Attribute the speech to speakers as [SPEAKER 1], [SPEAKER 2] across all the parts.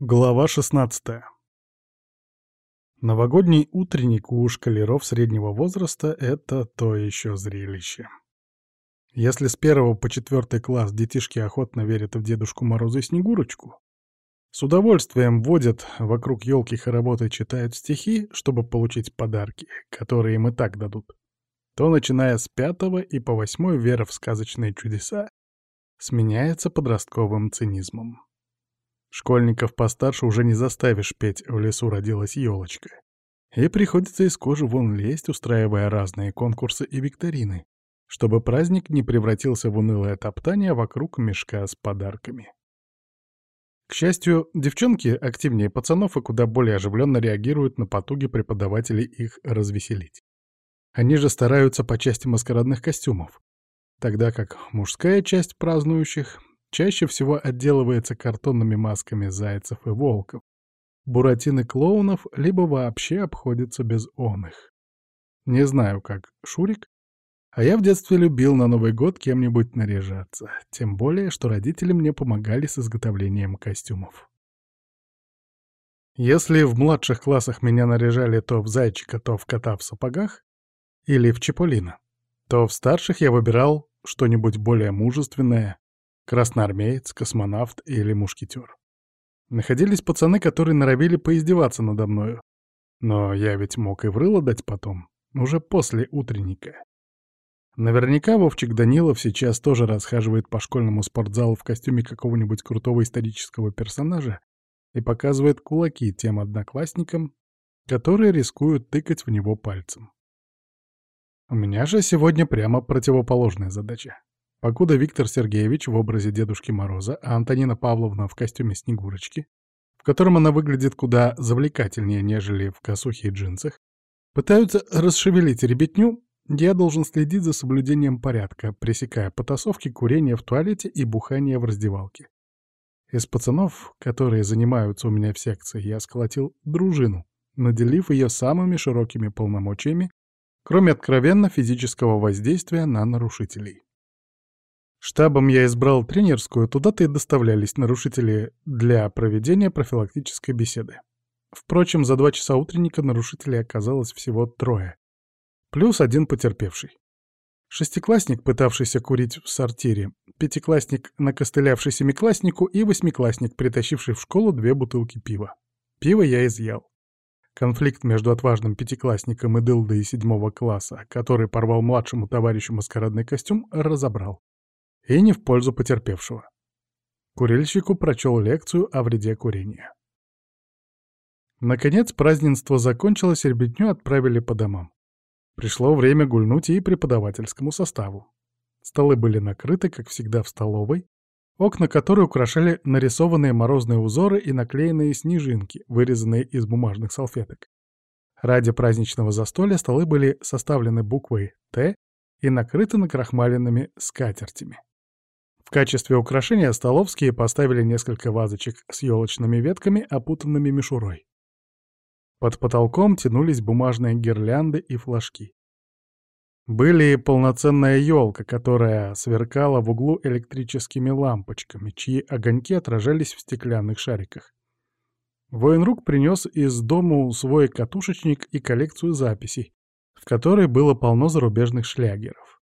[SPEAKER 1] Глава 16 Новогодний утренник у шкалеров среднего возраста — это то еще зрелище. Если с первого по четвертый класс детишки охотно верят в Дедушку Мороза и Снегурочку, с удовольствием водят вокруг елки хоровод и читают стихи, чтобы получить подарки, которые им и так дадут, то, начиная с пятого и по восьмой вера в сказочные чудеса сменяется подростковым цинизмом. Школьников постарше уже не заставишь петь «В лесу родилась елочка». И приходится из кожи вон лезть, устраивая разные конкурсы и викторины, чтобы праздник не превратился в унылое топтание вокруг мешка с подарками. К счастью, девчонки активнее пацанов и куда более оживленно реагируют на потуги преподавателей их развеселить. Они же стараются по части маскарадных костюмов, тогда как мужская часть празднующих чаще всего отделывается картонными масками зайцев и волков, буратины клоунов, либо вообще обходится без он их. Не знаю, как Шурик, а я в детстве любил на Новый год кем-нибудь наряжаться, тем более, что родители мне помогали с изготовлением костюмов. Если в младших классах меня наряжали то в зайчика, то в кота в сапогах, или в Чиполлино, то в старших я выбирал что-нибудь более мужественное, красноармеец, космонавт или мушкетер. Находились пацаны, которые норовили поиздеваться надо мною. Но я ведь мог и врыло дать потом, уже после утренника. Наверняка Вовчик Данилов сейчас тоже расхаживает по школьному спортзалу в костюме какого-нибудь крутого исторического персонажа и показывает кулаки тем одноклассникам, которые рискуют тыкать в него пальцем. У меня же сегодня прямо противоположная задача. Покуда Виктор Сергеевич в образе Дедушки Мороза, а Антонина Павловна в костюме Снегурочки, в котором она выглядит куда завлекательнее, нежели в косухе и джинсах, пытаются расшевелить ребятню, я должен следить за соблюдением порядка, пресекая потасовки, курение в туалете и бухание в раздевалке. Из пацанов, которые занимаются у меня в секции, я сколотил дружину, наделив ее самыми широкими полномочиями, кроме откровенно физического воздействия на нарушителей. Штабом я избрал тренерскую, туда-то и доставлялись нарушители для проведения профилактической беседы. Впрочем, за два часа утренника нарушителей оказалось всего трое. Плюс один потерпевший. Шестиклассник, пытавшийся курить в сортире, пятиклассник, накостылявший семикласснику и восьмиклассник, притащивший в школу две бутылки пива. Пиво я изъял. Конфликт между отважным пятиклассником и дылдой седьмого класса, который порвал младшему товарищу маскарадный костюм, разобрал и не в пользу потерпевшего. Курильщику прочел лекцию о вреде курения. Наконец празднество закончилось, и ребятню отправили по домам. Пришло время гульнуть и преподавательскому составу. Столы были накрыты, как всегда, в столовой, окна которой украшали нарисованные морозные узоры и наклеенные снежинки, вырезанные из бумажных салфеток. Ради праздничного застолья столы были составлены буквой «Т» и накрыты накрахмаленными скатертями. В качестве украшения столовские поставили несколько вазочек с елочными ветками, опутанными мишурой. Под потолком тянулись бумажные гирлянды и флажки. Были полноценная елка, которая сверкала в углу электрическими лампочками, чьи огоньки отражались в стеклянных шариках. Военрук принес из дому свой катушечник и коллекцию записей, в которой было полно зарубежных шлягеров.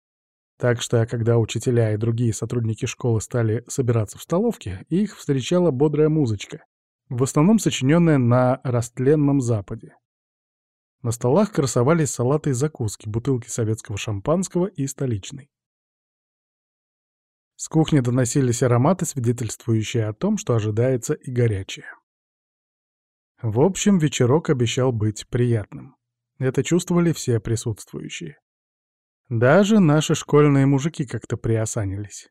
[SPEAKER 1] Так что, когда учителя и другие сотрудники школы стали собираться в столовке, их встречала бодрая музычка, в основном сочиненная на растленном западе. На столах красовались салаты и закуски, бутылки советского шампанского и столичной. С кухни доносились ароматы, свидетельствующие о том, что ожидается и горячее. В общем, вечерок обещал быть приятным. Это чувствовали все присутствующие. Даже наши школьные мужики как-то приосанились.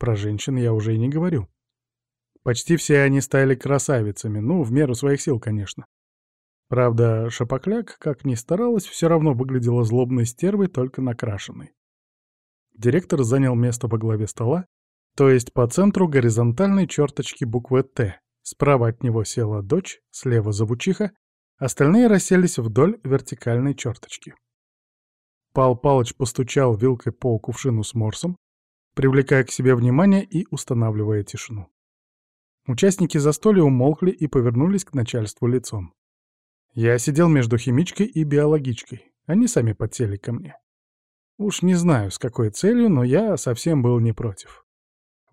[SPEAKER 1] Про женщин я уже и не говорю. Почти все они стали красавицами, ну, в меру своих сил, конечно. Правда, Шапокляк, как ни старалась, все равно выглядела злобной стервой, только накрашенной. Директор занял место во главе стола, то есть по центру горизонтальной черточки буквы «Т». Справа от него села дочь, слева завучиха, остальные расселись вдоль вертикальной черточки. Пал Палыч постучал вилкой по кувшину с морсом, привлекая к себе внимание и устанавливая тишину. Участники застолья умолкли и повернулись к начальству лицом. Я сидел между химичкой и биологичкой. Они сами подсели ко мне. Уж не знаю, с какой целью, но я совсем был не против.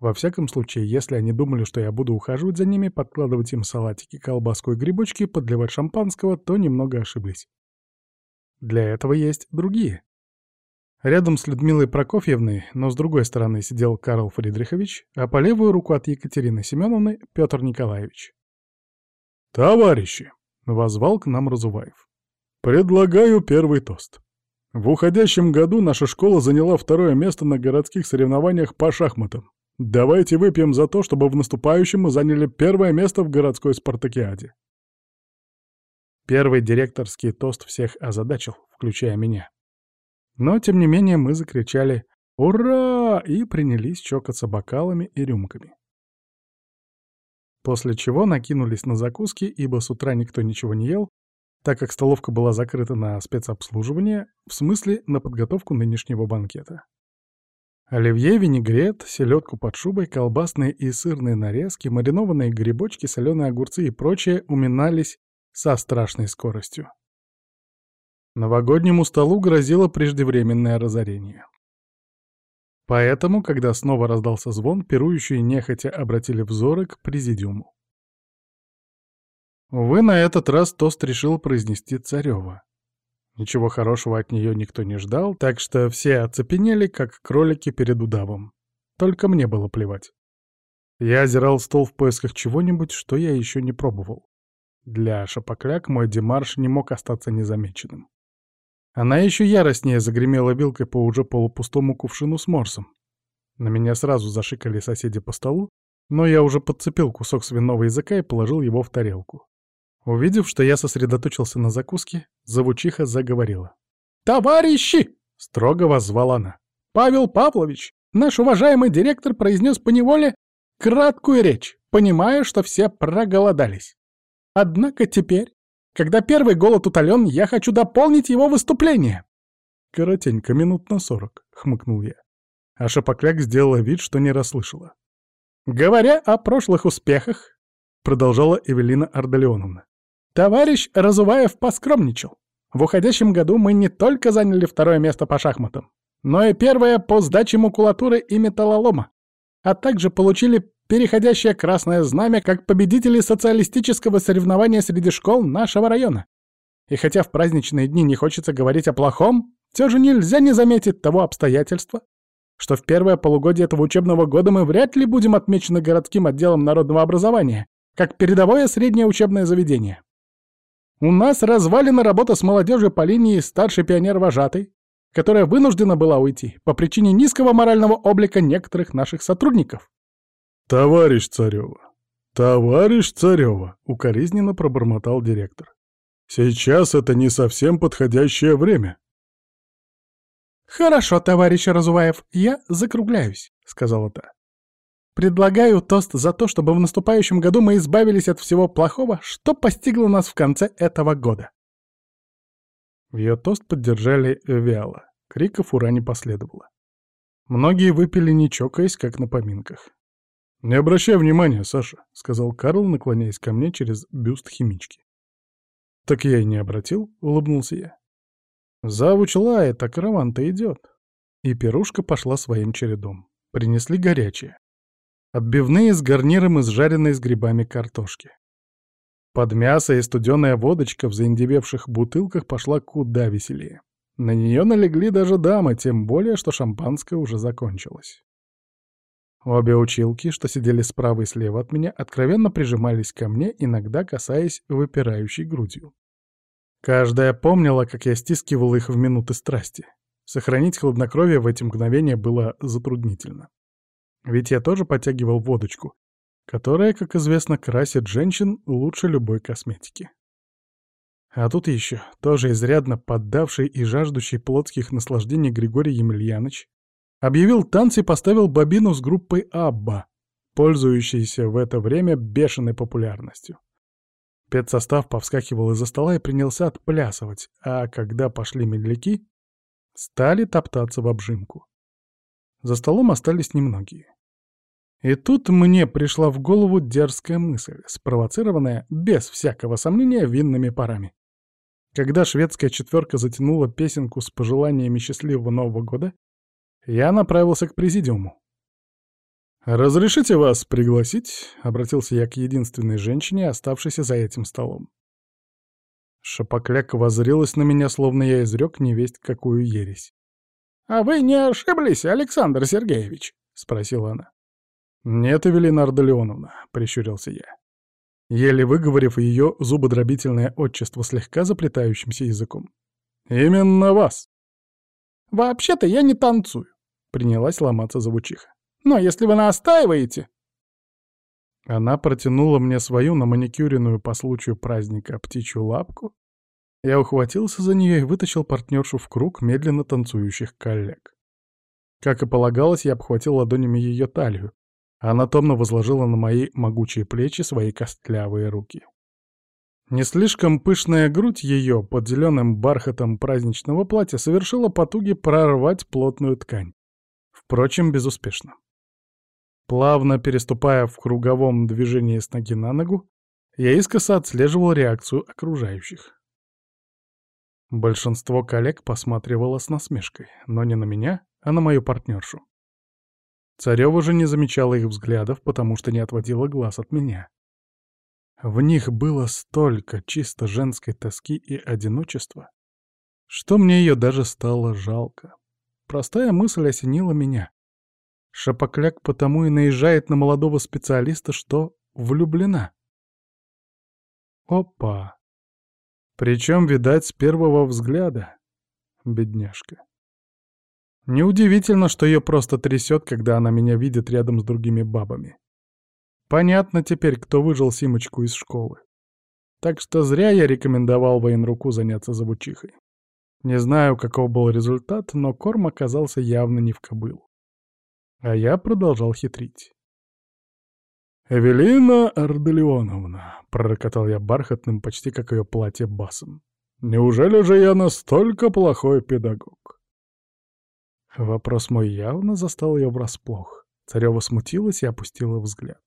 [SPEAKER 1] Во всяком случае, если они думали, что я буду ухаживать за ними, подкладывать им салатики, колбаску и грибочки, подливать шампанского, то немного ошиблись. Для этого есть другие. Рядом с Людмилой Прокофьевной, но с другой стороны сидел Карл Фридрихович, а по левую руку от Екатерины Семеновны — Петр Николаевич. «Товарищи!» — возвал к нам Разуваев. «Предлагаю первый тост. В уходящем году наша школа заняла второе место на городских соревнованиях по шахматам. Давайте выпьем за то, чтобы в наступающем мы заняли первое место в городской спартакиаде». Первый директорский тост всех озадачил, включая меня. Но, тем не менее, мы закричали «Ура!» и принялись чокаться бокалами и рюмками. После чего накинулись на закуски, ибо с утра никто ничего не ел, так как столовка была закрыта на спецобслуживание, в смысле на подготовку нынешнего банкета. Оливье, винегрет, селедку под шубой, колбасные и сырные нарезки, маринованные грибочки, соленые огурцы и прочее уминались со страшной скоростью. Новогоднему столу грозило преждевременное разорение. Поэтому, когда снова раздался звон, пирующие нехотя обратили взоры к президиуму. Увы, на этот раз тост решил произнести Царёва. Ничего хорошего от нее никто не ждал, так что все оцепенели, как кролики перед удавом. Только мне было плевать. Я озирал стол в поисках чего-нибудь, что я еще не пробовал. Для шапокляк мой демарш не мог остаться незамеченным. Она еще яростнее загремела вилкой по уже полупустому кувшину с морсом. На меня сразу зашикали соседи по столу, но я уже подцепил кусок свиного языка и положил его в тарелку. Увидев, что я сосредоточился на закуске, завучиха заговорила. «Товарищи!» — строго воззвала она. «Павел Павлович, наш уважаемый директор произнес поневоле краткую речь, понимая, что все проголодались. Однако теперь, когда первый голод утолен, я хочу дополнить его выступление. Коротенько, минут на сорок, хмыкнул я. А Шапокляк сделала вид, что не расслышала. Говоря о прошлых успехах, продолжала Эвелина Ардалионовна, товарищ Разуваев поскромничал. В уходящем году мы не только заняли второе место по шахматам, но и первое по сдаче макулатуры и металлолома, а также получили переходящее красное знамя как победители социалистического соревнования среди школ нашего района. И хотя в праздничные дни не хочется говорить о плохом, все же нельзя не заметить того обстоятельства, что в первое полугодие этого учебного года мы вряд ли будем отмечены городским отделом народного образования, как передовое среднее учебное заведение. У нас развалена работа с молодежью по линии старший пионер-вожатый, которая вынуждена была уйти по причине низкого морального облика некоторых наших сотрудников. «Товарищ Царёва! Товарищ Царёва!» — укоризненно пробормотал директор. «Сейчас это не совсем подходящее время». «Хорошо, товарищ Разуваев, я закругляюсь», — сказала та. «Предлагаю тост за то, чтобы в наступающем году мы избавились от всего плохого, что постигло нас в конце этого года». Ее тост поддержали вяло. Криков ура не последовало. Многие выпили, не чокаясь, как на поминках. «Не обращай внимания, Саша», — сказал Карл, наклоняясь ко мне через бюст химички. «Так я и не обратил», — улыбнулся я. «Завуч лает, а караван-то идет». И пирушка пошла своим чередом. Принесли горячее. Отбивные с гарниром из жареной с грибами картошки. Под мясо и студеная водочка в заиндевевших бутылках пошла куда веселее. На нее налегли даже дамы, тем более, что шампанское уже закончилось. Обе училки, что сидели справа и слева от меня, откровенно прижимались ко мне, иногда касаясь выпирающей грудью. Каждая помнила, как я стискивал их в минуты страсти. Сохранить хладнокровие в эти мгновения было затруднительно. Ведь я тоже подтягивал водочку, которая, как известно, красит женщин лучше любой косметики. А тут еще, тоже изрядно поддавший и жаждущий плотских наслаждений Григорий Емельяныч, Объявил танцы и поставил бобину с группой «Абба», пользующейся в это время бешеной популярностью. Педсостав повскакивал из-за стола и принялся отплясывать, а когда пошли медляки, стали топтаться в обжимку. За столом остались немногие. И тут мне пришла в голову дерзкая мысль, спровоцированная, без всякого сомнения, винными парами. Когда шведская четверка затянула песенку с пожеланиями счастливого Нового года, я направился к президиуму. «Разрешите вас пригласить?» — обратился я к единственной женщине, оставшейся за этим столом. Шапокляк воззрелась на меня, словно я изрек невесть какую ересь. «А вы не ошиблись, Александр Сергеевич?» — спросила она. «Нет, Эвелина Ардалионовна», — прищурился я. Еле выговорив ее зубодробительное отчество слегка заплетающимся языком. «Именно вас!» «Вообще-то я не танцую», — принялась ломаться звучиха. «Но если вы настаиваете...» Она протянула мне свою на маникюренную по случаю праздника птичью лапку. Я ухватился за нее и вытащил партнершу в круг медленно танцующих коллег. Как и полагалось, я обхватил ладонями ее талию, она томно возложила на мои могучие плечи свои костлявые руки. Не слишком пышная грудь ее под зеленым бархатом праздничного платья совершила потуги прорвать плотную ткань. Впрочем, безуспешно. Плавно переступая в круговом движении с ноги на ногу, я искоса отслеживал реакцию окружающих. Большинство коллег посматривало с насмешкой, но не на меня, а на мою партнершу. Царёва же не замечала их взглядов, потому что не отводила глаз от меня. В них было столько чисто женской тоски и одиночества, что мне ее даже стало жалко. Простая мысль осенила меня. Шапокляк потому и наезжает на молодого специалиста, что влюблена. Опа! Причем, видать, с первого взгляда. Бедняжка. Неудивительно, что ее просто трясет, когда она меня видит рядом с другими бабами. Понятно теперь, кто выжил Симочку из школы. Так что зря я рекомендовал военруку заняться забучихой. Не знаю, каков был результат, но корм оказался явно не в кобылу. А я продолжал хитрить. «Эвелина Арделеоновна», — пророкотал я бархатным, почти как ее платье басом, — «неужели же я настолько плохой педагог?» Вопрос мой явно застал ее врасплох. Царева смутилась и опустила взгляд.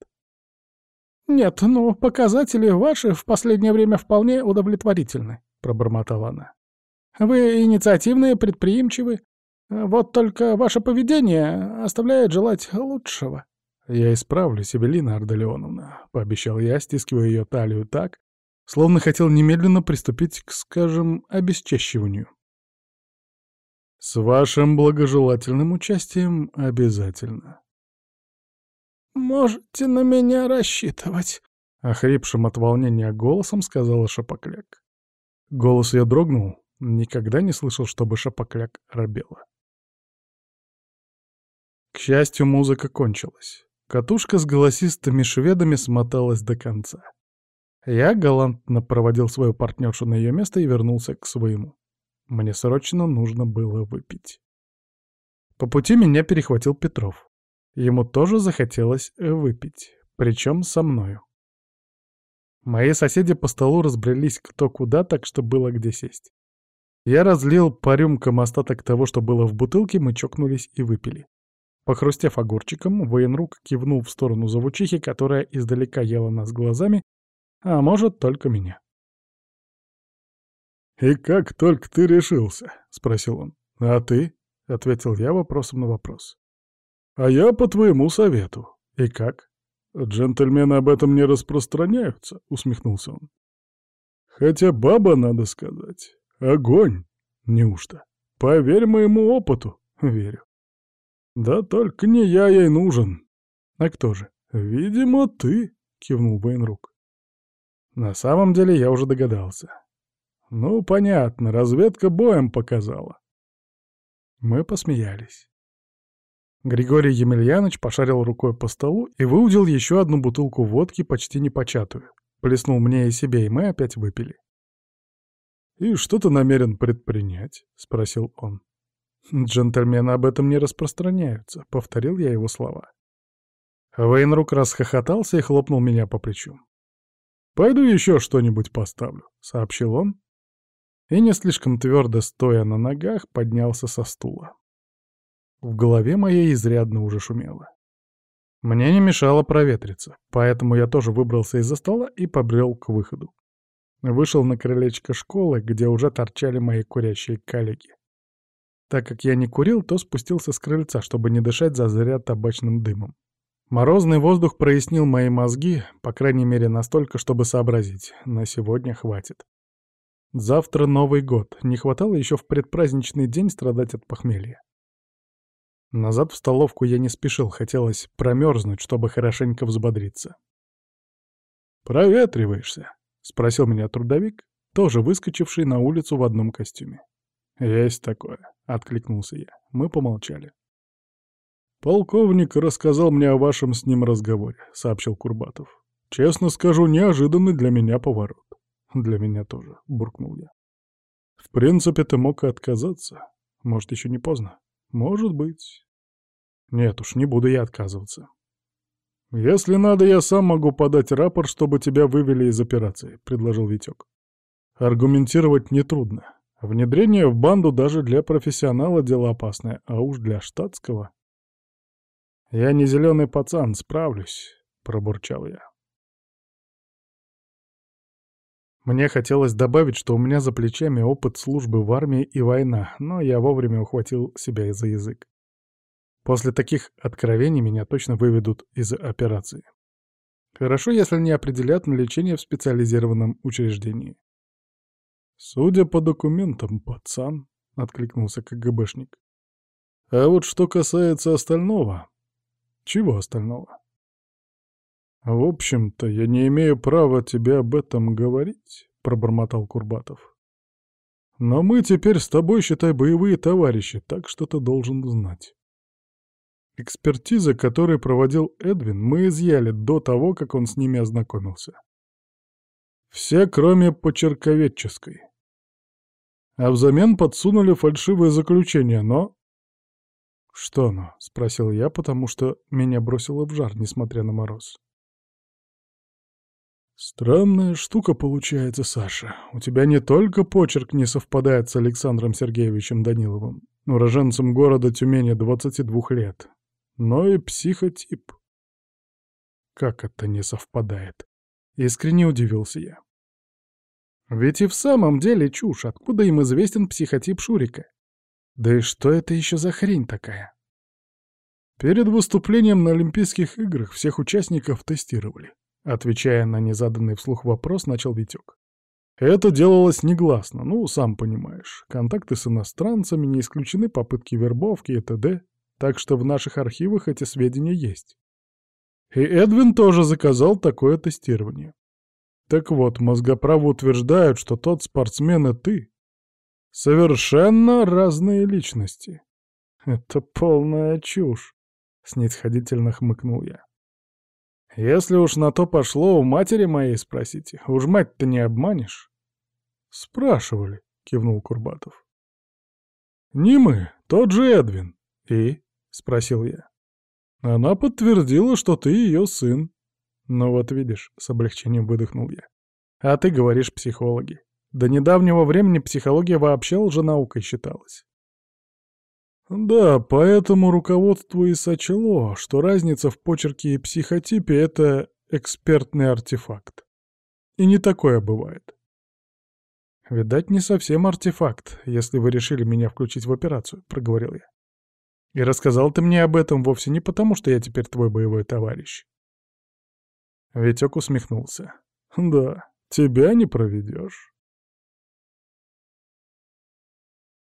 [SPEAKER 1] «Нет, ну, показатели ваши в последнее время вполне удовлетворительны», — пробормотала она. «Вы инициативные, предприимчивы. Вот только ваше поведение оставляет желать лучшего». «Я исправлюсь, Эвелина Арделеоновна», — пообещал я, стискивая ее талию так, словно хотел немедленно приступить к, скажем, обесчещиванию. С вашим благожелательным участием обязательно. «Можете на меня рассчитывать», — охрипшим от волнения голосом сказала Шапокляк. Голос ее дрогнул. Никогда не слышал, чтобы Шапокляк робела. К счастью, музыка кончилась. Катушка с голосистыми шведами смоталась до конца. Я галантно проводил свою партнершу на ее место и вернулся к своему. Мне срочно нужно было выпить. По пути меня перехватил Петров. Ему тоже захотелось выпить, причем со мною. Мои соседи по столу разбрелись кто куда, так что было где сесть. Я разлил по рюмкам остаток того, что было в бутылке, мы чокнулись и выпили. Похрустев огурчиком, военрук кивнул в сторону завучихи, которая издалека ела нас глазами, а может, только меня. «И как только ты решился?» — спросил он. «А ты?» — ответил я вопросом на вопрос. «А я по твоему совету. И как?» «Джентльмены об этом не распространяются», — усмехнулся он. «Хотя баба, надо сказать, огонь. Неужто? Поверь моему опыту». «Верю». «Да только не я ей нужен». «А кто же?» «Видимо, ты», — кивнул Вейнрук. На самом деле я уже догадался. Ну, понятно, разведка боем показала. Мы посмеялись. Григорий Емельянович пошарил рукой по столу и выудил еще одну бутылку водки, почти непочатую. Плеснул мне и себе, и мы опять выпили. «И что ты намерен предпринять?» — спросил он. «Джентльмены об этом не распространяются», — повторил я его слова. Вейнрук расхохотался и хлопнул меня по плечу. «Пойду еще что-нибудь поставлю», — сообщил он и, не слишком твердо стоя на ногах, поднялся со стула. В голове моей изрядно уже шумело. Мне не мешало проветриться, поэтому я тоже выбрался из-за стола и побрел к выходу. Вышел на крылечко школы, где уже торчали мои курящие коллеги. Так как я не курил, то спустился с крыльца, чтобы не дышать зазря табачным дымом. Морозный воздух прояснил мои мозги, по крайней мере настолько, чтобы сообразить. На сегодня хватит. Завтра Новый год. Не хватало еще в предпраздничный день страдать от похмелья. Назад в столовку я не спешил, хотелось промерзнуть, чтобы хорошенько взбодриться. «Проветриваешься?» — спросил меня трудовик, тоже выскочивший на улицу в одном костюме. «Есть такое», — откликнулся я. Мы помолчали. «Полковник рассказал мне о вашем с ним разговоре», — сообщил Курбатов. «Честно скажу, неожиданный для меня поворот». «Для меня тоже», — буркнул я. «В принципе, ты мог и отказаться. Может, еще не поздно?» Может быть. Нет уж, не буду я отказываться. Если надо, я сам могу подать рапорт, чтобы тебя вывели из операции, предложил Витек. Аргументировать нетрудно. Внедрение в банду даже для профессионала дело опасное, а уж для штатского... Я не зеленый пацан, справлюсь, пробурчал я. Мне хотелось добавить, что у меня за плечами опыт службы в армии и война, но я вовремя ухватил себя за язык. После таких откровений меня точно выведут из операции. Хорошо, если не определят на лечение в специализированном учреждении. «Судя по документам, пацан», — откликнулся КГБшник. «А вот что касается остального...» «Чего остального?» «В общем-то, я не имею права тебе об этом говорить», — пробормотал Курбатов. «Но мы теперь с тобой, считай, боевые товарищи, так что ты должен знать». Экспертиза, которую проводил Эдвин, мы изъяли до того, как он с ними ознакомился. Все, кроме почерковедческой. А взамен подсунули фальшивое заключение, но... «Что оно?» — спросил я, потому что меня бросило в жар, несмотря на мороз. «Странная штука получается, Саша. У тебя не только почерк не совпадает с Александром Сергеевичем Даниловым, уроженцем города Тюмени 22 лет, но и психотип». «Как это не совпадает?» — искренне удивился я. «Ведь и в самом деле чушь. Откуда им известен психотип Шурика? Да и что это еще за хрень такая?» Перед выступлением на Олимпийских играх всех участников тестировали. Отвечая на незаданный вслух вопрос, начал Витек. Это делалось негласно, ну, сам понимаешь. Контакты с иностранцами, не исключены попытки вербовки и т.д., так что в наших архивах эти сведения есть. И Эдвин тоже заказал такое тестирование. Так вот, мозгоправы утверждают, что тот спортсмен и ты — совершенно разные личности. Это полная чушь, — снисходительно хмыкнул я. Если уж на то пошло, у матери моей спросите. Уж мать-то не обманешь. Спрашивали, кивнул Курбатов. Не мы, тот же Эдвин. И? Спросил я. Она подтвердила, что ты ее сын. Ну вот видишь, с облегчением выдохнул я. А ты говоришь психологи. До недавнего времени психология вообще лженаукой считалась. Да, поэтому руководство и сочло, что разница в почерке и психотипе — это экспертный артефакт. И не такое бывает. «Видать, не совсем артефакт, если вы решили меня включить в операцию», — проговорил я. «И рассказал ты мне об этом вовсе не потому, что я теперь твой боевой товарищ». Витек усмехнулся. «Да, тебя не проведешь.